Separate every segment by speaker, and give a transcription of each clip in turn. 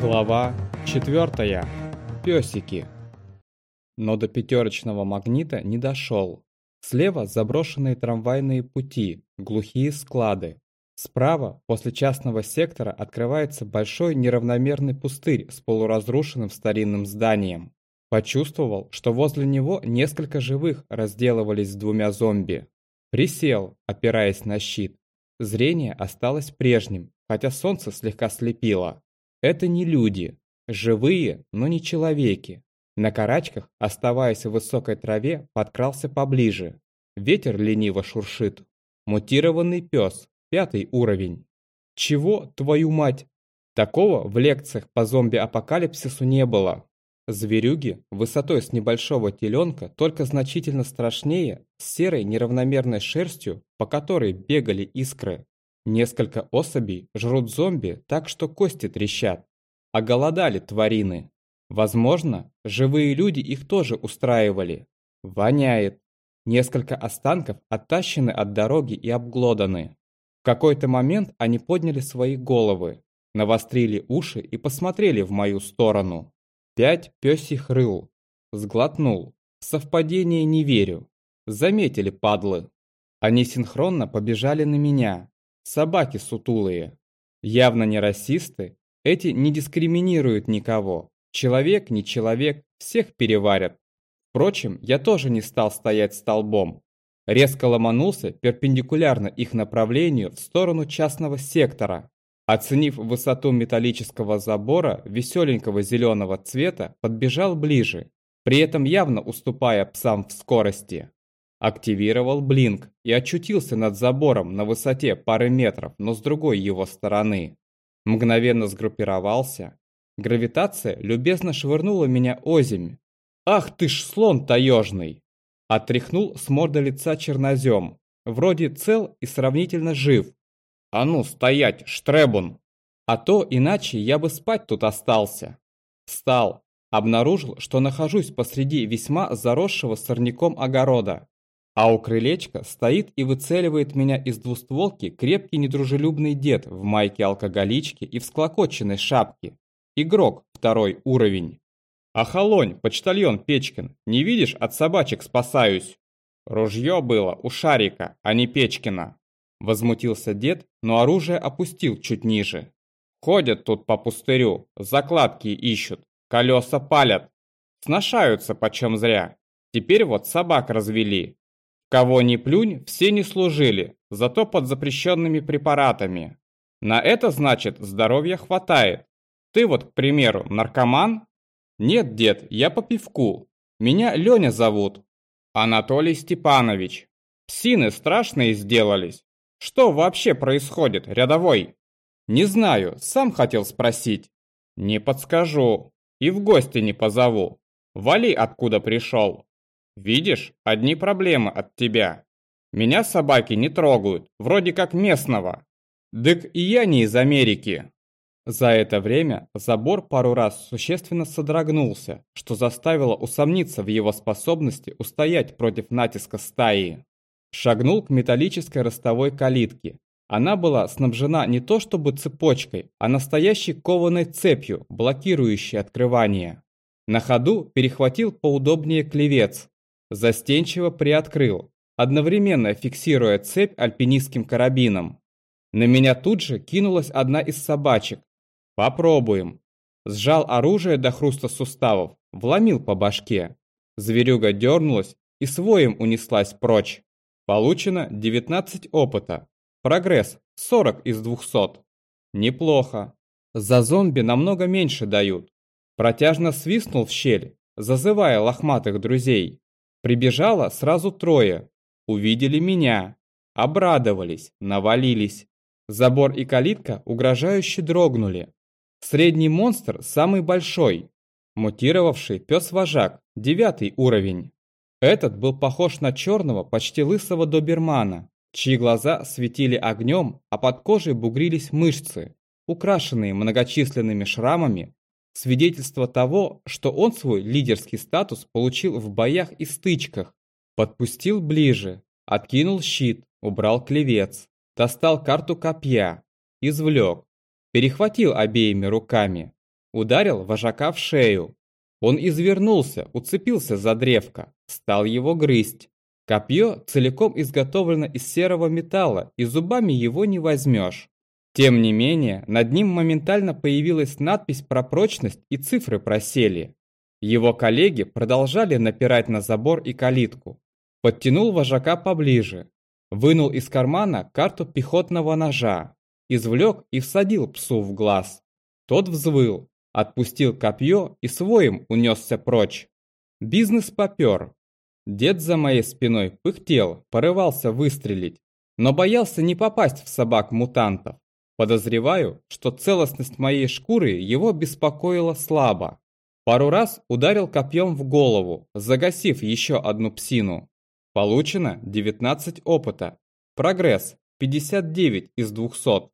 Speaker 1: Глава 4. Пёсики. Но до пятерочного магнита не дошел. Слева заброшенные трамвайные пути, глухие склады. Справа, после частного сектора, открывается большой неравномерный пустырь с полуразрушенным старинным зданием. Почувствовал, что возле него несколько живых разделывались с двумя зомби. Присел, опираясь на щит. Зрение осталось прежним, хотя солнце слегка слепило. Это не люди. Живые, но не человеки. На карачках, оставаясь в высокой траве, подкрался поближе. Ветер лениво шуршит. Мутированный пес, пятый уровень. Чего, твою мать? Такого в лекциях по зомби-апокалипсису не было. Зверюги, высотой с небольшого теленка, только значительно страшнее, с серой неравномерной шерстью, по которой бегали искры. Несколько особей жрут зомби так, что кости трещат. А голодали тварины. Возможно, живые люди их тоже устраивали. Воняет. Несколько останков оттащены от дороги и обглоданы. В какой-то момент они подняли свои головы, навострили уши и посмотрели в мою сторону. Пять пёсих рыл. Сглотнул. В совпадение не верю. Заметили, падлы. Они синхронно побежали на меня, Собаки сутулые. Явно не расисты. Эти не дискриминируют никого. Человек, не человек, всех переварят. Впрочем, я тоже не стал стоять столбом. Резко ломанулся перпендикулярно их направлению в сторону частного сектора. Оценив высоту металлического забора веселенького зеленого цвета, подбежал ближе, при этом явно уступая псам в скорости. Активировал блинк и очутился над забором на высоте пары метров, но с другой его стороны. Мгновенно сгруппировался. Гравитация любезно швырнула меня озимь. «Ах ты ж слон таежный!» Отряхнул с морды лица чернозем. Вроде цел и сравнительно жив. «А ну, стоять, штребун!» А то иначе я бы спать тут остался. Встал. Обнаружил, что нахожусь посреди весьма заросшего сорняком огорода. А у крылечка стоит и выцеливает меня из двустволки крепкий недружелюбный дед в майке алкоголички и в склокоченной шапке. Игрок, второй уровень. «Ахолонь, почтальон Печкин, не видишь, от собачек спасаюсь!» «Ружье было у Шарика, а не Печкина!» Возмутился дед, но оружие опустил чуть ниже. «Ходят тут по пустырю, закладки ищут, колеса палят. Сношаются почем зря. Теперь вот собак развели, Кого ни плюнь, все не служили, зато под запрещенными препаратами. На это значит здоровья хватает. Ты вот, к примеру, наркоман? Нет, дед, я по пивку. Меня Леня зовут. Анатолий Степанович. Псины страшные сделались. Что вообще происходит, рядовой? Не знаю, сам хотел спросить. Не подскажу. И в гости не позову. Вали, откуда пришел. Видишь, одни проблемы от тебя. Меня собаки не трогают, вроде как местного. Дык и я не из Америки. За это время забор пару раз существенно содрогнулся, что заставило усомниться в его способности устоять против натиска стаи. Шагнул к металлической ростовой калитке. Она была снабжена не то чтобы цепочкой, а настоящей кованой цепью, блокирующей открывание. На ходу перехватил поудобнее клевец, Застенчиво приоткрыл, одновременно фиксируя цепь альпинистским карабином. На меня тут же кинулась одна из собачек. Попробуем. Сжал оружие до хруста суставов, вломил по башке. Зверюга дернулась и своим унеслась прочь. Получено 19 опыта. Прогресс 40 из 200. Неплохо. За зомби намного меньше дают. Протяжно свистнул в щель, зазывая лохматых друзей. Прибежало сразу трое. Увидели меня. Обрадовались, навалились. Забор и калитка угрожающе дрогнули. Средний монстр самый большой. Мутировавший пес-вожак, девятый уровень. Этот был похож на черного, почти лысого добермана, чьи глаза светили огнем, а под кожей бугрились мышцы, украшенные многочисленными шрамами Свидетельство того, что он свой лидерский статус получил в боях и стычках. Подпустил ближе, откинул щит, убрал клевец, достал карту копья, извлек, перехватил обеими руками. ударил вожака в шею. Он извернулся, уцепился за древко, стал его грызть. Копье целиком изготовлено из серого металла, и зубами его не возьмешь. Тем не менее, над ним моментально появилась надпись про прочность и цифры просели. Его коллеги продолжали напирать на забор и калитку. Подтянул вожака поближе, вынул из кармана карту пехотного ножа, извлек и всадил псу в глаз. Тот взвыл, отпустил копье и своим унесся прочь. Бизнес попер. Дед за моей спиной пыхтел, порывался выстрелить, но боялся не попасть в собак-мутантов. Подозреваю, что целостность моей шкуры его беспокоила слабо. Пару раз ударил копьем в голову, загасив еще одну псину. Получено 19 опыта. Прогресс 59 из 200.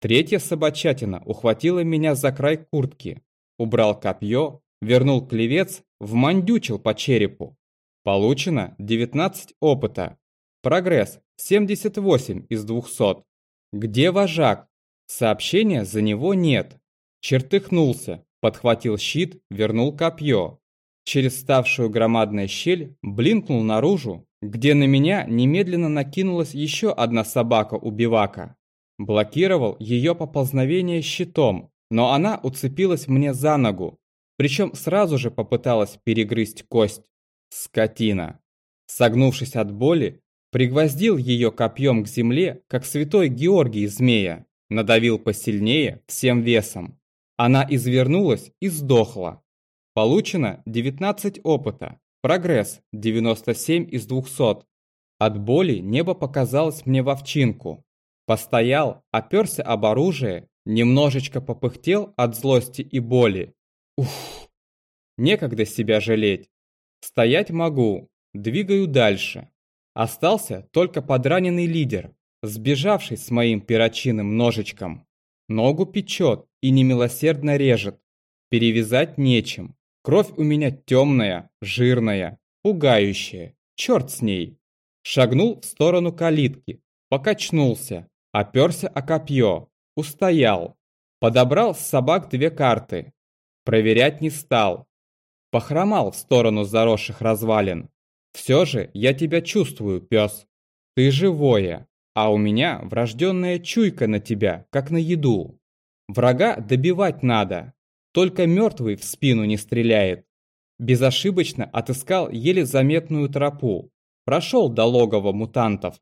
Speaker 1: Третья собачатина ухватила меня за край куртки. Убрал копье, вернул клевец, вмандючил по черепу. Получено 19 опыта. Прогресс 78 из 200. Где вожак? Сообщения за него нет. Чертыхнулся, подхватил щит, вернул копье. Через ставшую громадной щель блинкнул наружу, где на меня немедленно накинулась еще одна собака-убивака. Блокировал ее поползновение щитом, но она уцепилась мне за ногу, причем сразу же попыталась перегрызть кость. Скотина. Согнувшись от боли, пригвоздил ее копьем к земле, как святой Георгий змея, надавил посильнее всем весом. Она извернулась и сдохла. Получено 19 опыта. Прогресс 97 из 200. От боли небо показалось мне в овчинку. Постоял, оперся об оружие, немножечко попыхтел от злости и боли. Уф! Некогда себя жалеть. Стоять могу, двигаю дальше. Остался только подраненный лидер, сбежавший с моим перочинным ножичком. Ногу печет и немилосердно режет. Перевязать нечем. Кровь у меня темная, жирная, пугающая. Черт с ней. Шагнул в сторону калитки, покачнулся, оперся о копье, устоял. Подобрал с собак две карты. Проверять не стал. Похромал в сторону заросших развалин. Все же я тебя чувствую, пес. Ты живое, а у меня врожденная чуйка на тебя, как на еду. Врага добивать надо. Только мертвый в спину не стреляет. Безошибочно отыскал еле заметную тропу. Прошел до логова мутантов.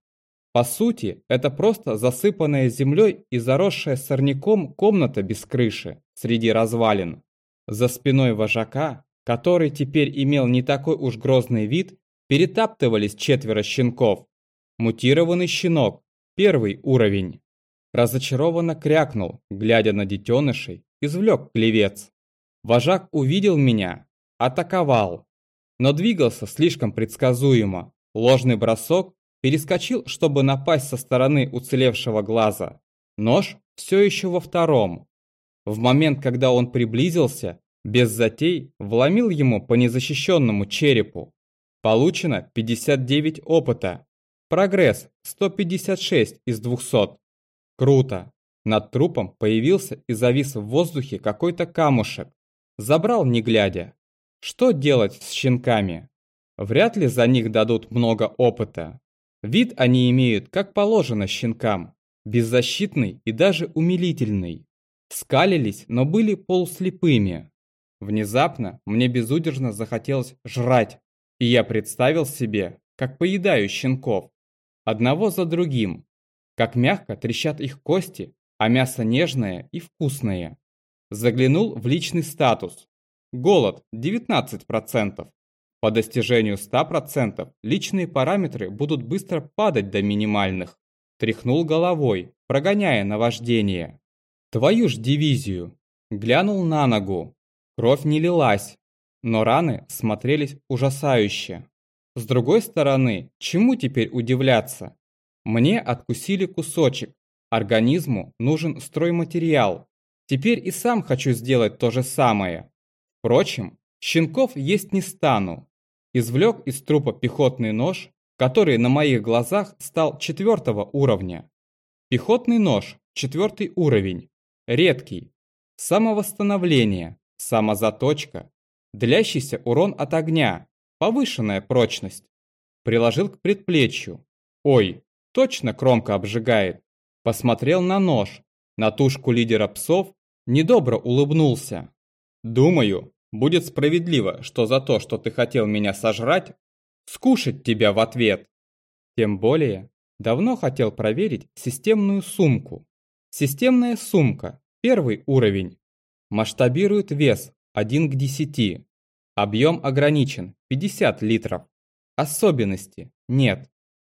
Speaker 1: По сути, это просто засыпанная землей и заросшая сорняком комната без крыши, среди развалин. За спиной вожака, который теперь имел не такой уж грозный вид, перетаптывались четверо щенков. Мутированный щенок, первый уровень. Разочарованно крякнул, глядя на детенышей, извлек клевец. Вожак увидел меня, атаковал, но двигался слишком предсказуемо. Ложный бросок перескочил, чтобы напасть со стороны уцелевшего глаза. Нож все еще во втором. В момент, когда он приблизился, без затей вломил ему по незащищенному черепу. Получено 59 опыта. Прогресс 156 из 200. Круто. Над трупом появился и завис в воздухе какой-то камушек. Забрал не глядя. Что делать с щенками? Вряд ли за них дадут много опыта. Вид они имеют, как положено щенкам. Беззащитный и даже умилительный. Скалились, но были полуслепыми. Внезапно мне безудержно захотелось жрать, и я представил себе, как поедаю щенков одного за другим, как мягко трещат их кости, а мясо нежное и вкусное. Заглянул в личный статус. Голод 19%. По достижению 100% личные параметры будут быстро падать до минимальных. Тряхнул головой, прогоняя наваждение. Твою ж дивизию. Глянул на ногу. Кровь не лилась, но раны смотрелись ужасающе. С другой стороны, чему теперь удивляться? Мне откусили кусочек. Организму нужен стройматериал. Теперь и сам хочу сделать то же самое. Впрочем, щенков есть не стану. Извлек из трупа пехотный нож, который на моих глазах стал четвертого уровня. Пехотный нож, четвертый уровень. Редкий. самовосстановление, самозаточка, длящийся урон от огня, повышенная прочность. Приложил к предплечью. Ой, точно кромка обжигает. Посмотрел на нож, на тушку лидера псов, недобро улыбнулся. Думаю, будет справедливо, что за то, что ты хотел меня сожрать, скушать тебя в ответ. Тем более, давно хотел проверить системную сумку. Системная сумка, первый уровень. Масштабирует вес 1 к 10. Объем ограничен 50 литров. Особенности нет.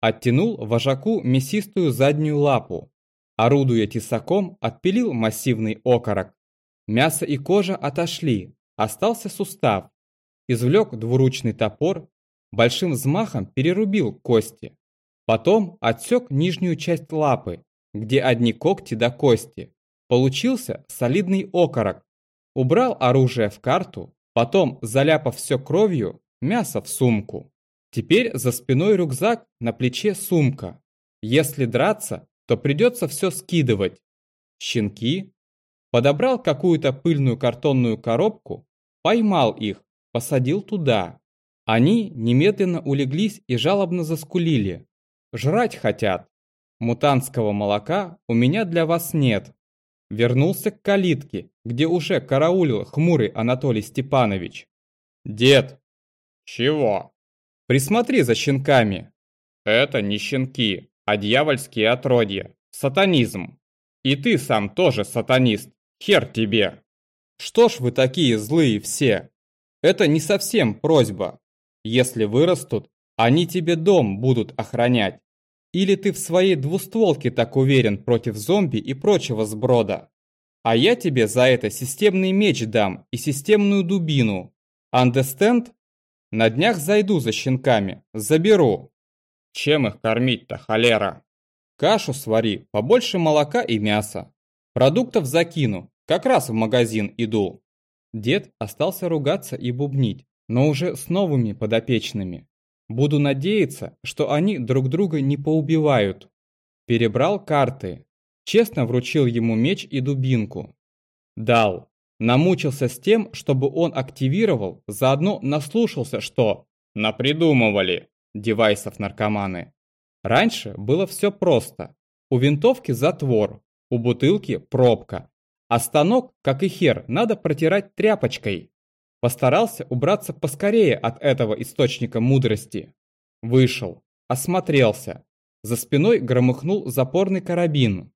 Speaker 1: Оттянул вожаку мясистую заднюю лапу. Орудуя тесаком, отпилил массивный окорок. Мясо и кожа отошли, остался сустав. Извлек двуручный топор, большим взмахом перерубил кости. Потом отсек нижнюю часть лапы, где одни когти до кости. Получился солидный окорок. Убрал оружие в карту, потом, заляпав все кровью, мясо в сумку. Теперь за спиной рюкзак, на плече сумка. Если драться, то придется все скидывать. Щенки. Подобрал какую-то пыльную картонную коробку, поймал их, посадил туда. Они немедленно улеглись и жалобно заскулили. Жрать хотят. Мутантского молока у меня для вас нет. Вернулся к калитке, где уже караулил хмурый Анатолий Степанович. Дед. Чего? Присмотри за щенками. Это не щенки, а дьявольские отродья. Сатанизм. И ты сам тоже сатанист. Хер тебе. Что ж вы такие злые все? Это не совсем просьба. Если вырастут, они тебе дом будут охранять. Или ты в своей двустволке так уверен против зомби и прочего сброда. А я тебе за это системный меч дам и системную дубину. Understand? На днях зайду за щенками, заберу. Чем их кормить-то, холера? Кашу свари, побольше молока и мяса. Продуктов закину, как раз в магазин иду. Дед остался ругаться и бубнить но уже с новыми подопечными. Буду надеяться, что они друг друга не поубивают. Перебрал карты. Честно вручил ему меч и дубинку. Дал. Намучился с тем, чтобы он активировал, заодно наслушался, что напридумывали девайсов наркоманы. Раньше было все просто. У винтовки затвор, у бутылки пробка. А станок, как и хер, надо протирать тряпочкой. Постарался убраться поскорее от этого источника мудрости. Вышел, осмотрелся. За спиной громыхнул запорный карабин.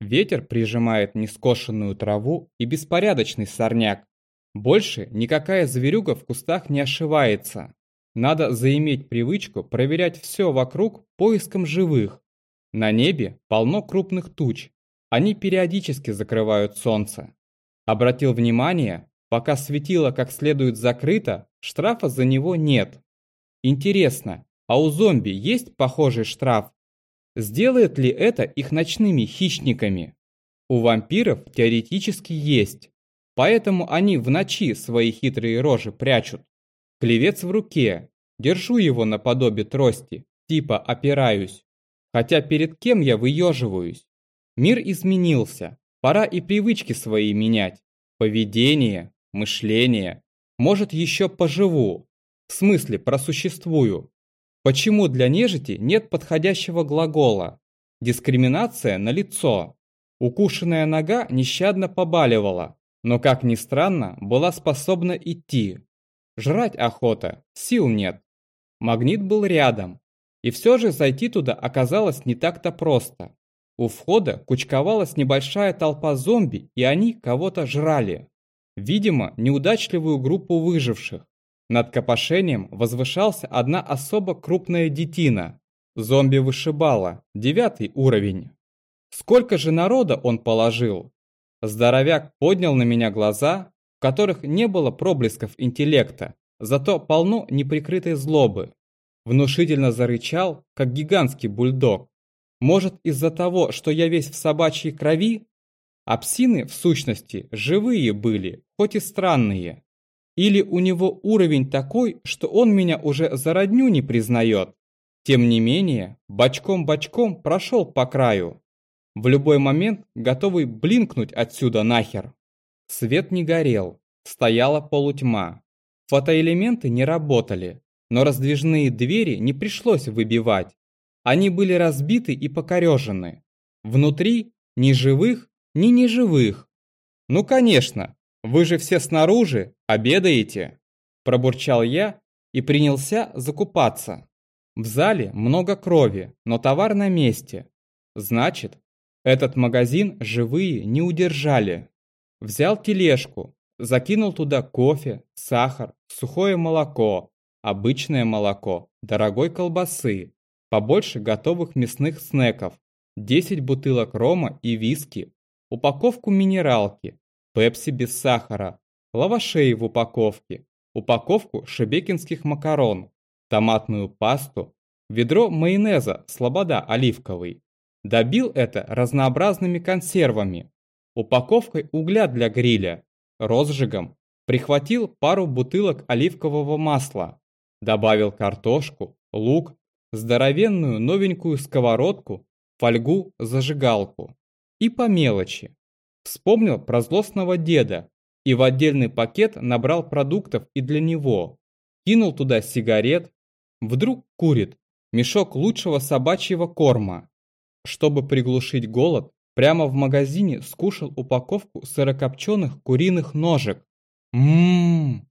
Speaker 1: Ветер прижимает нескошенную траву и беспорядочный сорняк. Больше никакая зверюга в кустах не ошивается. Надо заиметь привычку проверять все вокруг поиском живых. На небе полно крупных туч. Они периодически закрывают солнце. Обратил внимание, Пока светило как следует закрыто, штрафа за него нет. Интересно, а у зомби есть похожий штраф? Сделает ли это их ночными хищниками? У вампиров теоретически есть. Поэтому они в ночи свои хитрые рожи прячут. Клевец в руке. Держу его наподобие трости, типа опираюсь. Хотя перед кем я выеживаюсь? Мир изменился. Пора и привычки свои менять. Поведение, мышление. Может, еще поживу. В смысле, просуществую. Почему для нежити нет подходящего глагола? Дискриминация на лицо. Укушенная нога нещадно побаливала, но, как ни странно, была способна идти. Жрать охота, сил нет. Магнит был рядом. И все же зайти туда оказалось не так-то просто. У входа кучковалась небольшая толпа зомби, и они кого-то жрали. Видимо, неудачливую группу выживших. Над копошением возвышался одна особо крупная детина. Зомби-вышибала, девятый уровень. Сколько же народа он положил? Здоровяк поднял на меня глаза, в которых не было проблесков интеллекта, зато полно неприкрытой злобы. Внушительно зарычал, как гигантский бульдог. Может из-за того, что я весь в собачьей крови? А псины, в сущности, живые были, хоть и странные. Или у него уровень такой, что он меня уже за родню не признает. Тем не менее, бочком-бочком прошел по краю. В любой момент готовый блинкнуть отсюда нахер. Свет не горел, стояла полутьма. Фотоэлементы не работали, но раздвижные двери не пришлось выбивать. Они были разбиты и покорежены. Внутри ни живых, ни неживых. «Ну, конечно, вы же все снаружи обедаете!» Пробурчал я и принялся закупаться. В зале много крови, но товар на месте. Значит, этот магазин живые не удержали. Взял тележку, закинул туда кофе, сахар, сухое молоко, обычное молоко, дорогой колбасы, побольше готовых мясных снеков, 10 бутылок рома и виски, упаковку минералки, пепси без сахара, лавашей в упаковке, упаковку шебекинских макарон, томатную пасту, ведро майонеза «Слобода» оливковый. Добил это разнообразными консервами, упаковкой угля для гриля, розжигом, прихватил пару бутылок оливкового масла, добавил картошку, лук, здоровенную новенькую сковородку, фольгу, зажигалку. И по мелочи. Вспомнил про злостного деда и в отдельный пакет набрал продуктов и для него. Кинул туда сигарет, вдруг курит, мешок лучшего собачьего корма. Чтобы приглушить голод, прямо в магазине скушал упаковку сырокопченых куриных ножек. Ммм!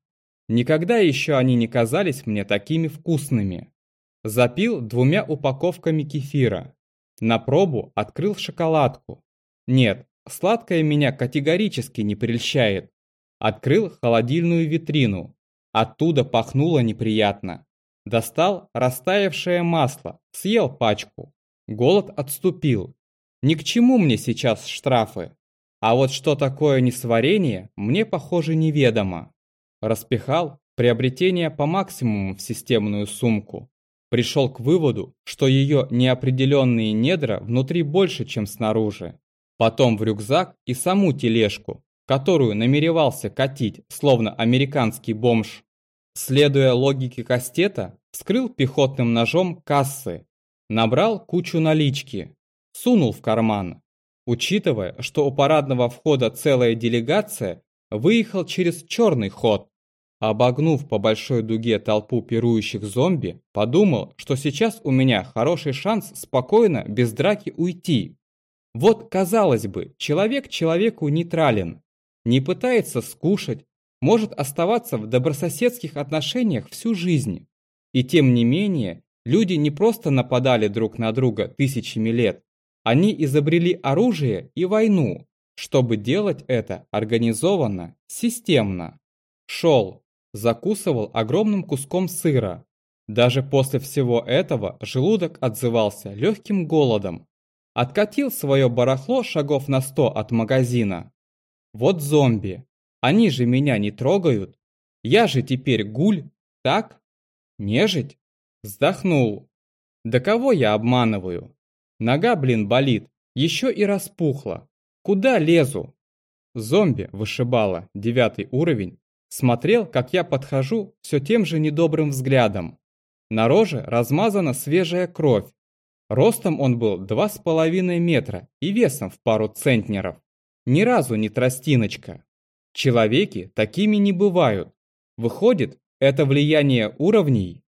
Speaker 1: Никогда еще они не казались мне такими вкусными. Запил двумя упаковками кефира. На пробу открыл шоколадку. Нет, сладкое меня категорически не прельщает. Открыл холодильную витрину. Оттуда пахнуло неприятно. Достал растаявшее масло, съел пачку. Голод отступил. Ни к чему мне сейчас штрафы. А вот что такое несварение, мне, похоже, неведомо. Распихал приобретение по максимуму в системную сумку. Пришел к выводу, что ее неопределенные недра внутри больше, чем снаружи. Потом в рюкзак и саму тележку, которую намеревался катить, словно американский бомж. Следуя логике Кастета, вскрыл пехотным ножом кассы, набрал кучу налички, сунул в карман. Учитывая, что у парадного входа целая делегация, выехал через черный ход. Обогнув по большой дуге толпу пирующих зомби, подумал, что сейчас у меня хороший шанс спокойно, без драки уйти. Вот, казалось бы, человек человеку нейтрален, не пытается скушать, может оставаться в добрососедских отношениях всю жизнь. И тем не менее, люди не просто нападали друг на друга тысячами лет, они изобрели оружие и войну, чтобы делать это организованно, системно. Шел, закусывал огромным куском сыра. Даже после всего этого желудок отзывался легким голодом. Откатил свое барахло шагов на сто от магазина. Вот зомби. Они же меня не трогают. Я же теперь гуль, так? Нежить? Вздохнул. Да кого я обманываю? Нога, блин, болит. Еще и распухла. Куда лезу? Зомби вышибала, девятый уровень, смотрел, как я подхожу все тем же недобрым взглядом. На роже размазана свежая кровь. Ростом он был два с половиной метра и весом в пару центнеров. Ни разу не тростиночка. Человеки такими не бывают. Выходит, это влияние уровней?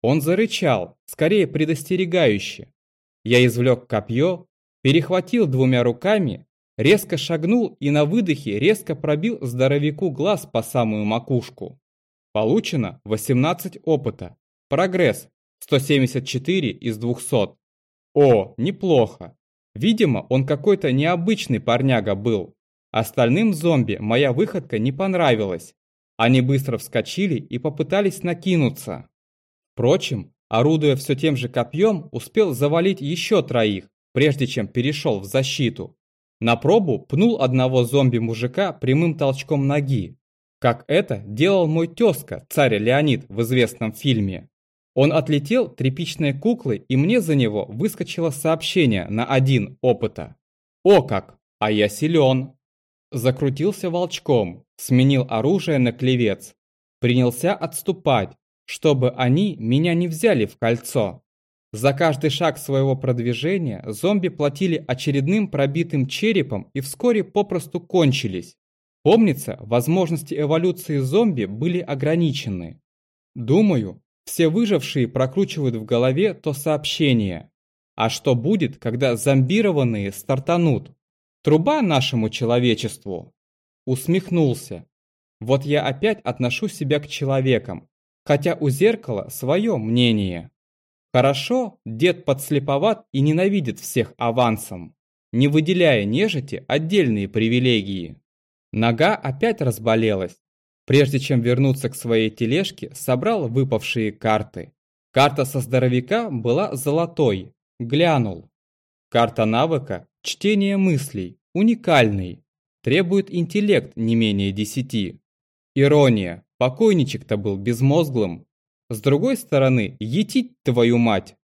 Speaker 1: Он зарычал, скорее предостерегающе. Я извлек копье, перехватил двумя руками, резко шагнул и на выдохе резко пробил здоровяку глаз по самую макушку. Получено 18 опыта. Прогресс 174 из 200. О, неплохо. Видимо, он какой-то необычный парняга был. Остальным зомби моя выходка не понравилась. Они быстро вскочили и попытались накинуться. Впрочем, орудуя все тем же копьем, успел завалить еще троих, прежде чем перешел в защиту. На пробу пнул одного зомби-мужика прямым толчком ноги, как это делал мой тезка, царь Леонид в известном фильме. Он отлетел тряпичной куклой, и мне за него выскочило сообщение на один опыта. «О как! А я силен!» Закрутился волчком, сменил оружие на клевец. Принялся отступать, чтобы они меня не взяли в кольцо. За каждый шаг своего продвижения зомби платили очередным пробитым черепом и вскоре попросту кончились. Помнится, возможности эволюции зомби были ограничены. Думаю, все выжившие прокручивают в голове то сообщение. А что будет, когда зомбированные стартанут? Труба нашему человечеству. Усмехнулся. Вот я опять отношу себя к человекам, хотя у зеркала свое мнение. Хорошо, дед подслеповат и ненавидит всех авансом, не выделяя нежити отдельные привилегии. Нога опять разболелась. Прежде чем вернуться к своей тележке, собрал выпавшие карты. Карта со здоровяка была золотой. Глянул. Карта навыка – чтение мыслей, уникальный. Требует интеллект не менее десяти. Ирония. Покойничек-то был безмозглым. С другой стороны, етить твою мать.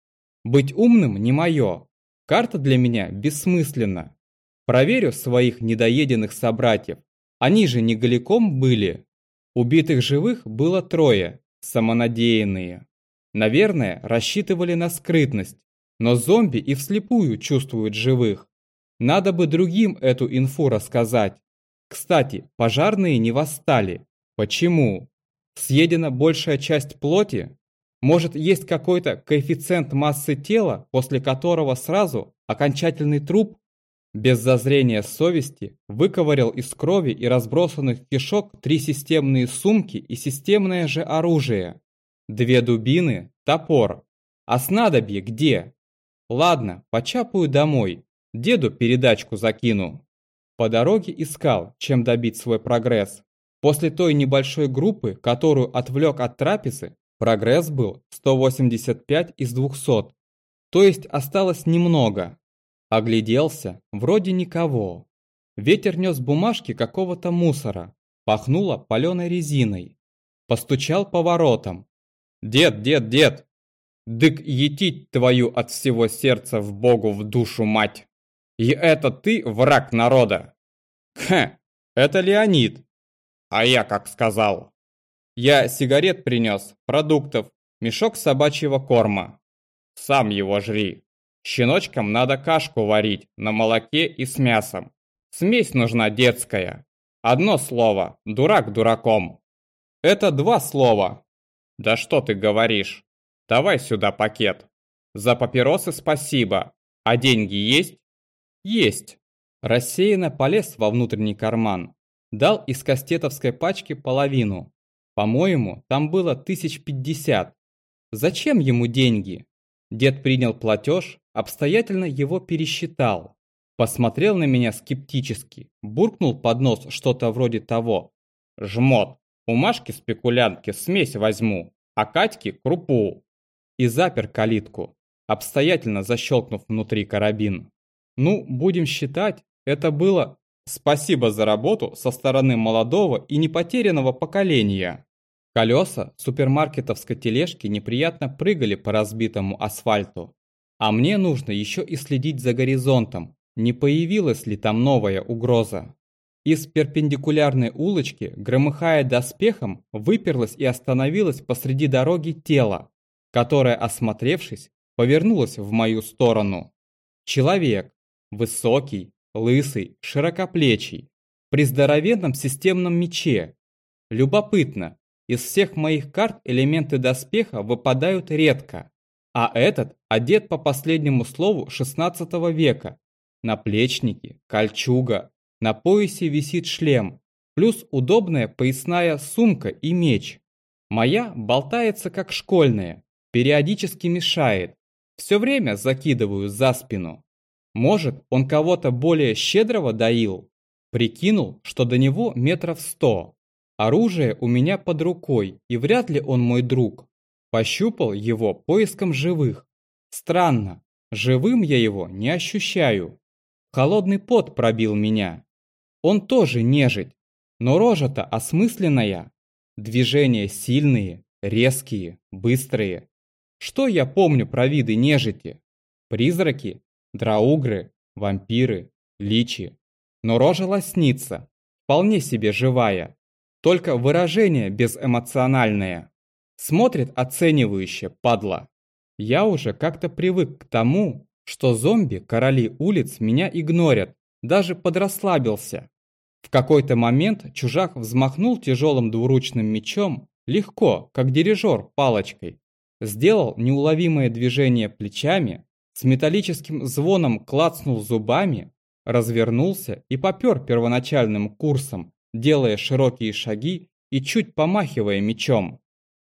Speaker 1: Быть умным не мое. Карта для меня бессмысленна. Проверю своих недоеденных собратьев. Они же не голиком были. Убитых живых было трое, самонадеянные. Наверное, рассчитывали на скрытность. Но зомби и вслепую чувствуют живых. Надо бы другим эту инфу рассказать. Кстати, пожарные не восстали. Почему? Съедена большая часть плоти? Может, есть какой-то коэффициент массы тела, после которого сразу окончательный труп? Без зазрения совести выковырял из крови и разбросанных кишок три системные сумки и системное же оружие. Две дубины, топор. А снадобье где? Ладно, почапаю домой. Деду передачку закину. По дороге искал, чем добить свой прогресс. После той небольшой группы, которую отвлек от трапезы, прогресс был 185 из 200. То есть осталось немного. Огляделся, вроде никого. Ветер нес бумажки какого-то мусора. Пахнуло паленой резиной. Постучал по воротам. «Дед, дед, дед! Дык етить твою от всего сердца в Богу в душу мать! И это ты враг народа!» «Хе, это Леонид!» А я как сказал. Я сигарет принес, продуктов, мешок собачьего корма. Сам его жри. Щеночкам надо кашку варить на молоке и с мясом. Смесь нужна детская. Одно слово, дурак дураком. Это два слова. Да что ты говоришь? Давай сюда пакет. За папиросы спасибо. А деньги есть? Есть. Рассеянно полез во внутренний карман. Дал из кастетовской пачки половину. По-моему, там было тысяч пятьдесят. Зачем ему деньги? Дед принял платеж, обстоятельно его пересчитал. Посмотрел на меня скептически, буркнул под нос что-то вроде того. «Жмот, у Машки спекулянтки смесь возьму, а Катьки крупу». И запер калитку, обстоятельно защелкнув внутри карабин. Ну, будем считать, это было Спасибо за работу со стороны молодого и непотерянного поколения. Колеса супермаркетовской тележки неприятно прыгали по разбитому асфальту. А мне нужно еще и следить за горизонтом, не появилась ли там новая угроза. Из перпендикулярной улочки, громыхая доспехом, выперлось и остановилось посреди дороги тело, которое, осмотревшись, повернулось в мою сторону. Человек, высокий, лысый, широкоплечий, при здоровенном системном мече. Любопытно, из всех моих карт элементы доспеха выпадают редко, а этот одет по последнему слову 16 века. Наплечники, кольчуга, на поясе висит шлем, плюс удобная поясная сумка и меч. Моя болтается как школьная, периодически мешает, все время закидываю за спину. Может, он кого-то более щедрого доил? Прикинул, что до него метров сто. Оружие у меня под рукой, и вряд ли он мой друг. Пощупал его поиском живых. Странно, живым я его не ощущаю. Холодный пот пробил меня. Он тоже нежить, но рожа-то осмысленная. Движения сильные, резкие, быстрые. Что я помню про виды нежити? Призраки драугры, вампиры, личи. Но рожа лоснится, вполне себе живая, только выражение безэмоциональное. Смотрит оценивающе, падла. Я уже как-то привык к тому, что зомби, короли улиц, меня игнорят, даже подрасслабился. В какой-то момент чужак взмахнул тяжелым двуручным мечом, легко, как дирижер палочкой. Сделал неуловимое движение плечами, с металлическим звоном клацнул зубами, развернулся и попер первоначальным курсом, делая широкие шаги и чуть помахивая мечом.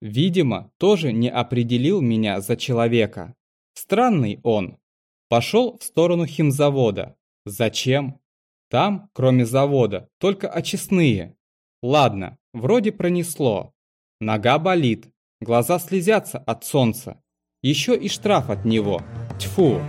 Speaker 1: Видимо, тоже не определил меня за человека. Странный он. Пошел в сторону химзавода. Зачем? Там, кроме завода, только очистные. Ладно, вроде пронесло. Нога болит, глаза слезятся от солнца. Еще и штраф от него. Тьфу!